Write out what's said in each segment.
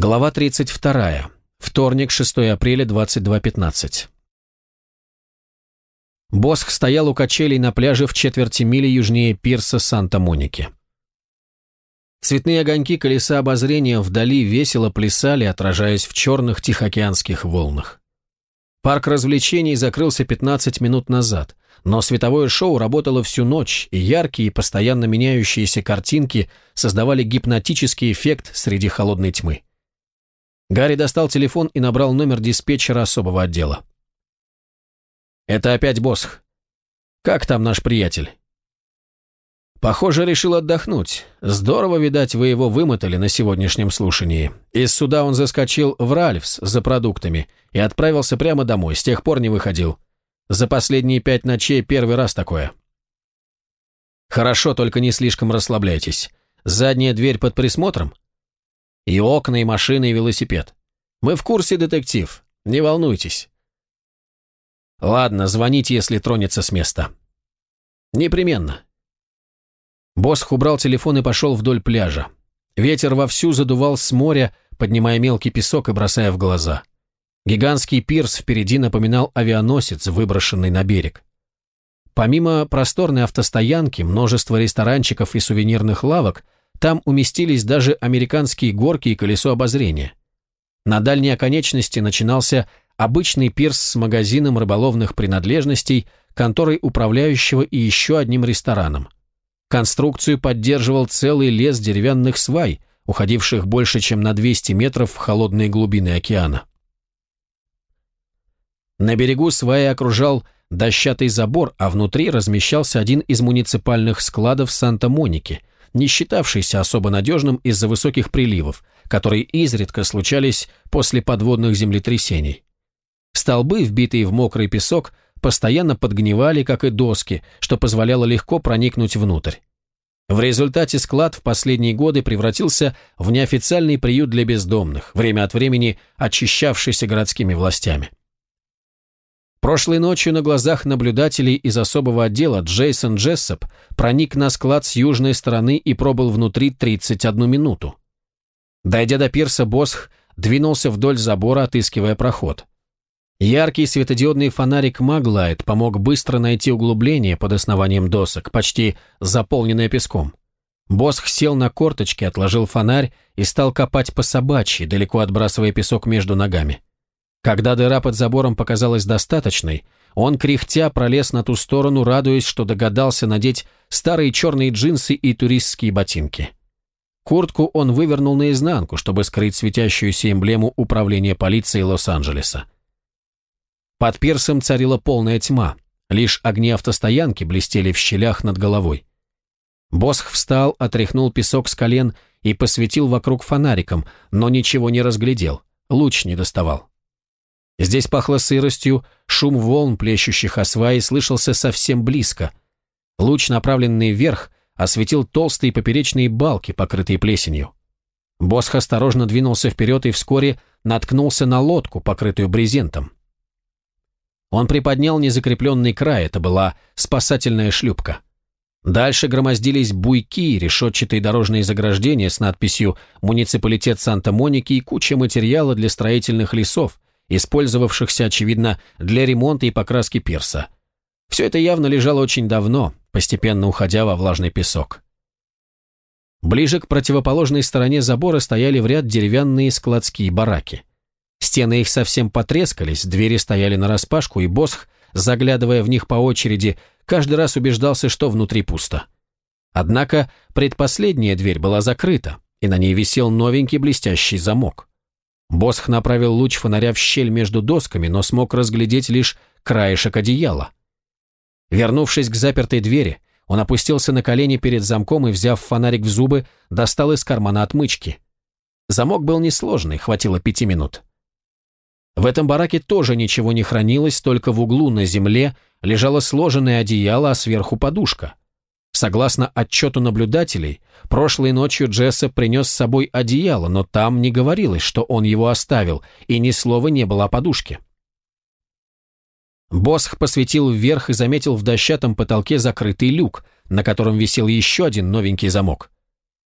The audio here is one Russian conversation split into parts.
Глава 32. Вторник, 6 апреля, 22.15. Босх стоял у качелей на пляже в четверти мили южнее пирса Санта-Моники. Цветные огоньки колеса обозрения вдали весело плясали, отражаясь в черных тихоокеанских волнах. Парк развлечений закрылся 15 минут назад, но световое шоу работало всю ночь, и яркие, постоянно меняющиеся картинки создавали гипнотический эффект среди холодной тьмы. Гарри достал телефон и набрал номер диспетчера особого отдела. «Это опять Босх. Как там наш приятель?» «Похоже, решил отдохнуть. Здорово, видать, вы его вымотали на сегодняшнем слушании. Из суда он заскочил в Ральфс за продуктами и отправился прямо домой, с тех пор не выходил. За последние пять ночей первый раз такое». «Хорошо, только не слишком расслабляйтесь. Задняя дверь под присмотром?» И окна, и машины, и велосипед. Мы в курсе, детектив. Не волнуйтесь. Ладно, звоните, если тронется с места. Непременно. Босх убрал телефон и пошел вдоль пляжа. Ветер вовсю задувал с моря, поднимая мелкий песок и бросая в глаза. Гигантский пирс впереди напоминал авианосец, выброшенный на берег. Помимо просторной автостоянки, множество ресторанчиков и сувенирных лавок – там уместились даже американские горки и колесо обозрения. На дальней оконечности начинался обычный пирс с магазином рыболовных принадлежностей, конторой управляющего и еще одним рестораном. Конструкцию поддерживал целый лес деревянных свай, уходивших больше, чем на 200 метров в холодные глубины океана. На берегу сваи окружал дощатый забор, а внутри размещался один из муниципальных складов Санта-Моники, не считавшийся особо надежным из-за высоких приливов, которые изредка случались после подводных землетрясений. Столбы, вбитые в мокрый песок, постоянно подгнивали, как и доски, что позволяло легко проникнуть внутрь. В результате склад в последние годы превратился в неофициальный приют для бездомных, время от времени очищавшийся городскими властями. Прошлой ночью на глазах наблюдателей из особого отдела Джейсон Джессоп проник на склад с южной стороны и пробыл внутри 31 минуту. Дойдя до пирса, Босх двинулся вдоль забора, отыскивая проход. Яркий светодиодный фонарик Маглайт помог быстро найти углубление под основанием досок, почти заполненное песком. Босх сел на корточки, отложил фонарь и стал копать по собачьи, далеко отбрасывая песок между ногами. Когда дыра под забором показалась достаточной, он кряхтя пролез на ту сторону, радуясь, что догадался надеть старые черные джинсы и туристские ботинки. Куртку он вывернул наизнанку, чтобы скрыть светящуюся эмблему управления полиции Лос-Анджелеса. Под пирсом царила полная тьма, лишь огни автостоянки блестели в щелях над головой. Босх встал, отряхнул песок с колен и посветил вокруг фонариком, но ничего не разглядел, луч не доставал. Здесь пахло сыростью, шум волн, плещущих о сваи, слышался совсем близко. Луч, направленный вверх, осветил толстые поперечные балки, покрытые плесенью. Босх осторожно двинулся вперед и вскоре наткнулся на лодку, покрытую брезентом. Он приподнял незакрепленный край, это была спасательная шлюпка. Дальше громоздились буйки, решетчатые дорожные заграждения с надписью «Муниципалитет Санта-Моники» и куча материала для строительных лесов, использовавшихся, очевидно, для ремонта и покраски пирса. Все это явно лежало очень давно, постепенно уходя во влажный песок. Ближе к противоположной стороне забора стояли в ряд деревянные складские бараки. Стены их совсем потрескались, двери стояли нараспашку, и Босх, заглядывая в них по очереди, каждый раз убеждался, что внутри пусто. Однако предпоследняя дверь была закрыта, и на ней висел новенький блестящий замок. Босх направил луч фонаря в щель между досками, но смог разглядеть лишь краешек одеяла. Вернувшись к запертой двери, он опустился на колени перед замком и, взяв фонарик в зубы, достал из кармана отмычки. Замок был несложный, хватило пяти минут. В этом бараке тоже ничего не хранилось, только в углу на земле лежало сложенное одеяло, а сверху подушка. Согласно отчету наблюдателей, прошлой ночью Джессоп принес с собой одеяло, но там не говорилось, что он его оставил, и ни слова не было о подушке. Босх посветил вверх и заметил в дощатом потолке закрытый люк, на котором висел еще один новенький замок.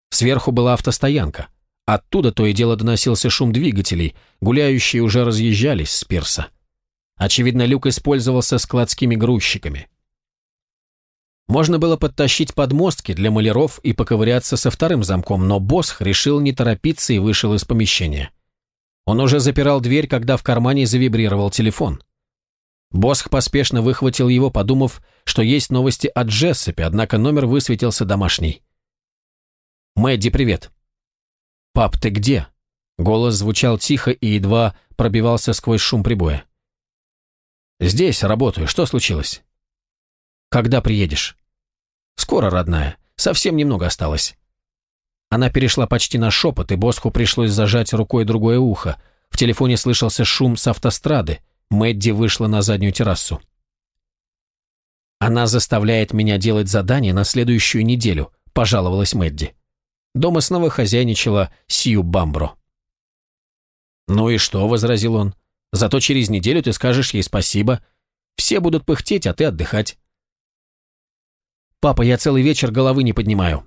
Сверху была автостоянка. Оттуда то и дело доносился шум двигателей, гуляющие уже разъезжались с пирса. Очевидно, люк использовался складскими грузчиками. Можно было подтащить подмостки для маляров и поковыряться со вторым замком, но Босх решил не торопиться и вышел из помещения. Он уже запирал дверь, когда в кармане завибрировал телефон. Босх поспешно выхватил его, подумав, что есть новости от Джессопе, однако номер высветился домашний. «Мэдди, привет». «Пап, ты где?» Голос звучал тихо и едва пробивался сквозь шум прибоя. «Здесь работаю. Что случилось?» «Когда приедешь?» «Скоро, родная. Совсем немного осталось». Она перешла почти на шепот, и Босху пришлось зажать рукой другое ухо. В телефоне слышался шум с автострады. Мэдди вышла на заднюю террасу. «Она заставляет меня делать задание на следующую неделю», – пожаловалась Мэдди. Дома снова хозяйничала Сью Бамбро. «Ну и что?» – возразил он. Зато через неделю ты скажешь ей спасибо. Все будут пыхтеть, а ты отдыхать. Папа, я целый вечер головы не поднимаю.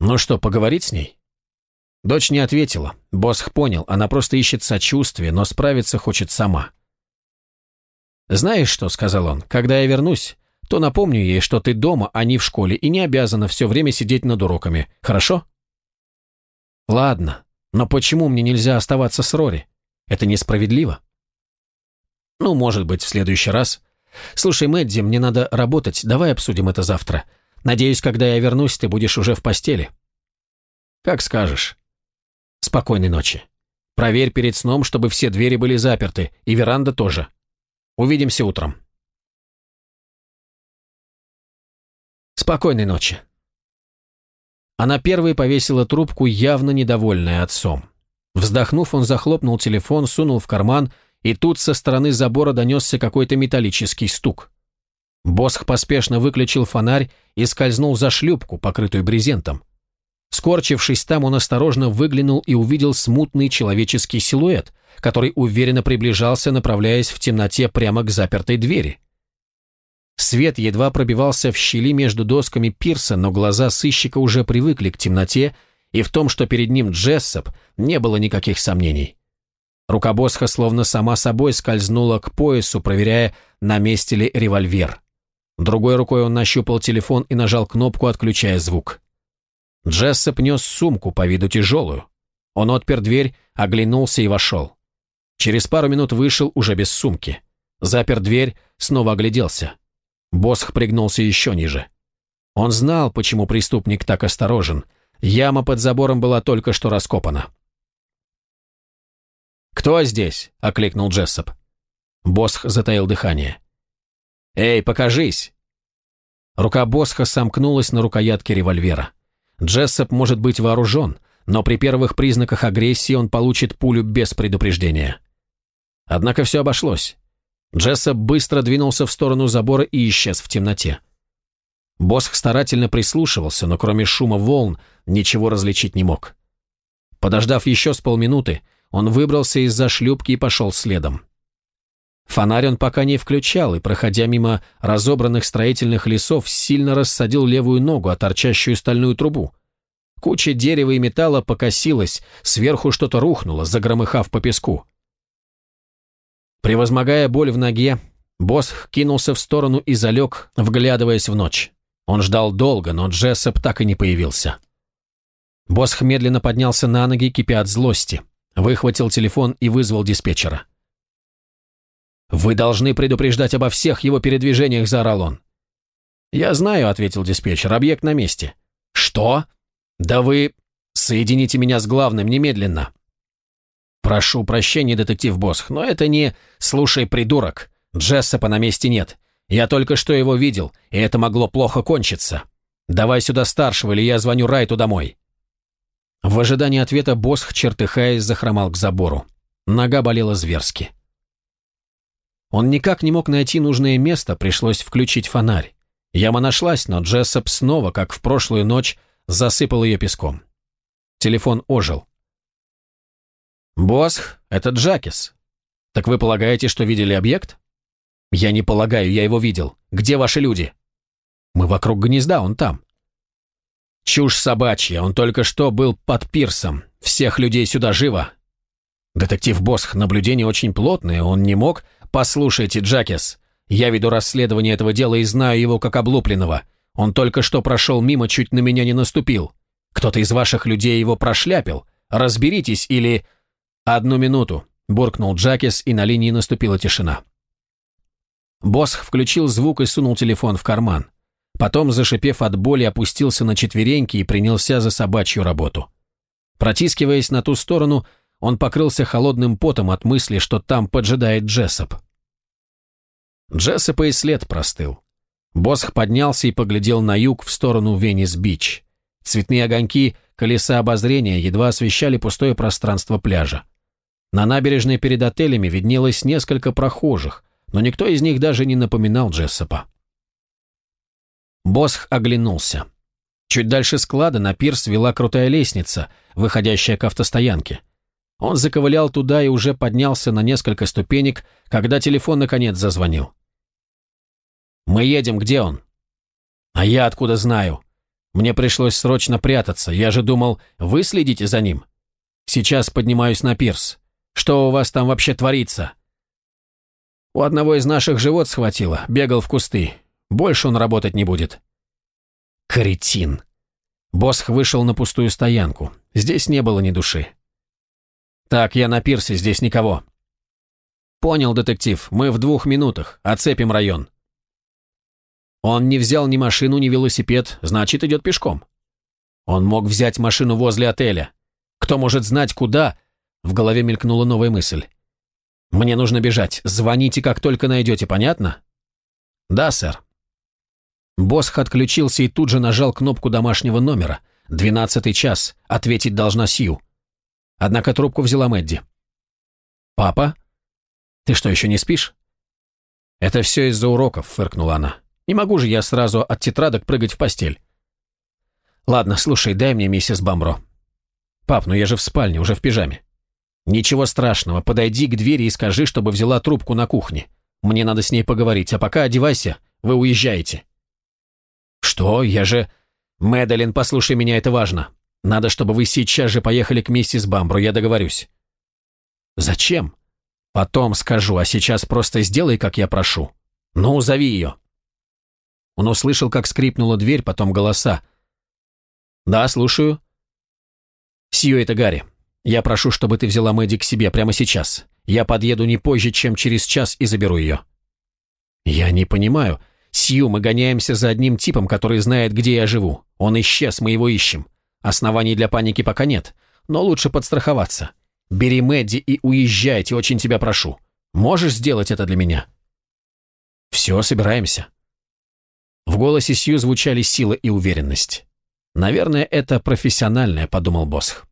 Ну что, поговорить с ней? Дочь не ответила. Босх понял, она просто ищет сочувствия, но справиться хочет сама. «Знаешь что?» — сказал он. «Когда я вернусь, то напомню ей, что ты дома, а не в школе, и не обязана все время сидеть над уроками. Хорошо?» «Ладно, но почему мне нельзя оставаться с Рори? Это несправедливо. Ну, может быть, в следующий раз. Слушай, Мэдди, мне надо работать, давай обсудим это завтра. Надеюсь, когда я вернусь, ты будешь уже в постели. Как скажешь. Спокойной ночи. Проверь перед сном, чтобы все двери были заперты, и веранда тоже. Увидимся утром. Спокойной ночи. Она первой повесила трубку, явно недовольная отцом. Вздохнув, он захлопнул телефон, сунул в карман, и тут со стороны забора донесся какой-то металлический стук. Босх поспешно выключил фонарь и скользнул за шлюпку, покрытую брезентом. Скорчившись там, он осторожно выглянул и увидел смутный человеческий силуэт, который уверенно приближался, направляясь в темноте прямо к запертой двери. Свет едва пробивался в щели между досками пирса, но глаза сыщика уже привыкли к темноте и в том, что перед ним Джессоп, не было никаких сомнений. Рука Босха словно сама собой скользнула к поясу, проверяя, на месте ли револьвер. Другой рукой он нащупал телефон и нажал кнопку, отключая звук. Джессоп нес сумку, по виду тяжелую. Он отпер дверь, оглянулся и вошел. Через пару минут вышел уже без сумки. Запер дверь, снова огляделся. Босх пригнулся еще ниже. Он знал, почему преступник так осторожен – Яма под забором была только что раскопана. «Кто здесь?» — окликнул Джессоп. Босх затаил дыхание. «Эй, покажись!» Рука Босха сомкнулась на рукоятке револьвера. Джессоп может быть вооружен, но при первых признаках агрессии он получит пулю без предупреждения. Однако все обошлось. Джессоп быстро двинулся в сторону забора и исчез в темноте. Босх старательно прислушивался, но кроме шума волн ничего различить не мог. Подождав еще с полминуты, он выбрался из-за шлюпки и пошел следом. Фонарь он пока не включал, и, проходя мимо разобранных строительных лесов, сильно рассадил левую ногу, о торчащую стальную трубу. Куча дерева и металла покосилась, сверху что-то рухнуло, загромыхав по песку. Превозмогая боль в ноге, Босх кинулся в сторону и залег, вглядываясь в ночь. Он ждал долго, но Джессоп так и не появился. Босх медленно поднялся на ноги, кипя от злости. Выхватил телефон и вызвал диспетчера. «Вы должны предупреждать обо всех его передвижениях», – заорал он. «Я знаю», – ответил диспетчер, – «объект на месте». «Что? Да вы... Соедините меня с главным немедленно». «Прошу прощения, детектив Босх, но это не... Слушай, придурок, Джессопа на месте нет. Я только что его видел, и это могло плохо кончиться. Давай сюда старшего, или я звоню Райту домой». В ожидании ответа Босх, чертыхаясь, захромал к забору. Нога болела зверски. Он никак не мог найти нужное место, пришлось включить фонарь. Яма нашлась, но Джессоп снова, как в прошлую ночь, засыпал ее песком. Телефон ожил. «Босх, это Джакис. Так вы полагаете, что видели объект?» «Я не полагаю, я его видел. Где ваши люди?» «Мы вокруг гнезда, он там». «Чушь собачья, он только что был под пирсом. Всех людей сюда живо!» «Детектив Босх, наблюдение очень плотное, он не мог...» «Послушайте, Джакес, я веду расследование этого дела и знаю его как облупленного. Он только что прошел мимо, чуть на меня не наступил. Кто-то из ваших людей его прошляпил. Разберитесь или...» «Одну минуту», – буркнул Джакес, и на линии наступила тишина. Босх включил звук и сунул телефон в карман. Потом, зашипев от боли, опустился на четвереньки и принялся за собачью работу. Протискиваясь на ту сторону, он покрылся холодным потом от мысли, что там поджидает Джессоп. Джессопа и след простыл. Босх поднялся и поглядел на юг в сторону Венес-Бич. Цветные огоньки колеса обозрения едва освещали пустое пространство пляжа. На набережной перед отелями виднелось несколько прохожих, но никто из них даже не напоминал Джессопа. Босх оглянулся. Чуть дальше склада на пирс вела крутая лестница, выходящая к автостоянке. Он заковылял туда и уже поднялся на несколько ступенек, когда телефон наконец зазвонил. «Мы едем, где он?» «А я откуда знаю? Мне пришлось срочно прятаться, я же думал, вы следите за ним. Сейчас поднимаюсь на пирс. Что у вас там вообще творится?» У одного из наших живот схватило, бегал в кусты. Больше он работать не будет. Кретин. Босх вышел на пустую стоянку. Здесь не было ни души. Так, я на пирсе, здесь никого. Понял, детектив, мы в двух минутах, оцепим район. Он не взял ни машину, ни велосипед, значит, идет пешком. Он мог взять машину возле отеля. Кто может знать, куда? В голове мелькнула новая мысль. «Мне нужно бежать. Звоните, как только найдете, понятно?» «Да, сэр». Босх отключился и тут же нажал кнопку домашнего номера. «Двенадцатый час. Ответить должна Сью». Однако трубку взяла Мэдди. «Папа? Ты что, еще не спишь?» «Это все из-за уроков», — фыркнула она. «Не могу же я сразу от тетрадок прыгать в постель». «Ладно, слушай, дай мне миссис Бамбро». «Пап, ну я же в спальне, уже в пижаме». «Ничего страшного, подойди к двери и скажи, чтобы взяла трубку на кухне. Мне надо с ней поговорить, а пока одевайся, вы уезжаете». «Что? Я же...» «Мэдалин, послушай меня, это важно. Надо, чтобы вы сейчас же поехали к миссис Бамбру, я договорюсь». «Зачем?» «Потом скажу, а сейчас просто сделай, как я прошу. Ну, зови ее». Он услышал, как скрипнула дверь, потом голоса. «Да, слушаю». «Сью, это Гарри. Я прошу, чтобы ты взяла Мэдди к себе прямо сейчас. Я подъеду не позже, чем через час и заберу ее». «Я не понимаю. Сью, мы гоняемся за одним типом, который знает, где я живу. Он исчез, мы его ищем. Оснований для паники пока нет, но лучше подстраховаться. Бери Мэдди и уезжайте, очень тебя прошу. Можешь сделать это для меня?» «Все, собираемся». В голосе Сью звучали сила и уверенность. «Наверное, это профессиональное», — подумал Босх.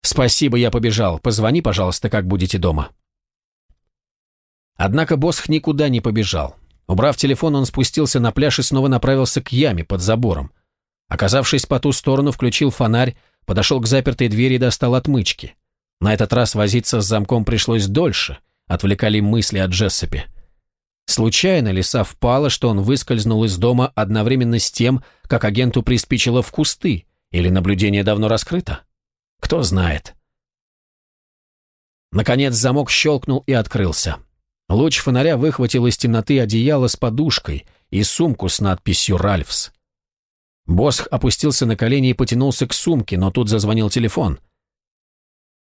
«Спасибо, я побежал. Позвони, пожалуйста, как будете дома». Однако Босх никуда не побежал. Убрав телефон, он спустился на пляж и снова направился к яме под забором. Оказавшись по ту сторону, включил фонарь, подошел к запертой двери и достал отмычки. На этот раз возиться с замком пришлось дольше, отвлекали мысли о Джессопе. Случайно ли совпало, что он выскользнул из дома одновременно с тем, как агенту приспичило в кусты, или наблюдение давно раскрыто? Кто знает. Наконец замок щелкнул и открылся. Луч фонаря выхватил из темноты одеяло с подушкой и сумку с надписью «Ральфс». Босх опустился на колени и потянулся к сумке, но тут зазвонил телефон.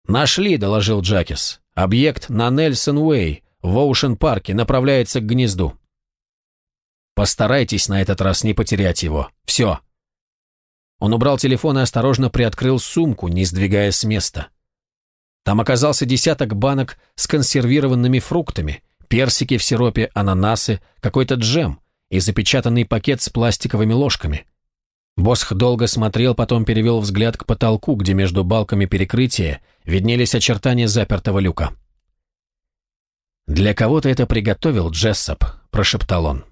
«Нашли», — доложил Джакис. «Объект на Нельсон-Уэй, в Оушен-парке, направляется к гнезду». «Постарайтесь на этот раз не потерять его. Все». Он убрал телефон и осторожно приоткрыл сумку, не сдвигая с места. Там оказался десяток банок с консервированными фруктами, персики в сиропе, ананасы, какой-то джем и запечатанный пакет с пластиковыми ложками. Босх долго смотрел, потом перевел взгляд к потолку, где между балками перекрытия виднелись очертания запертого люка. «Для кого ты это приготовил, Джессоп?» – прошептал он.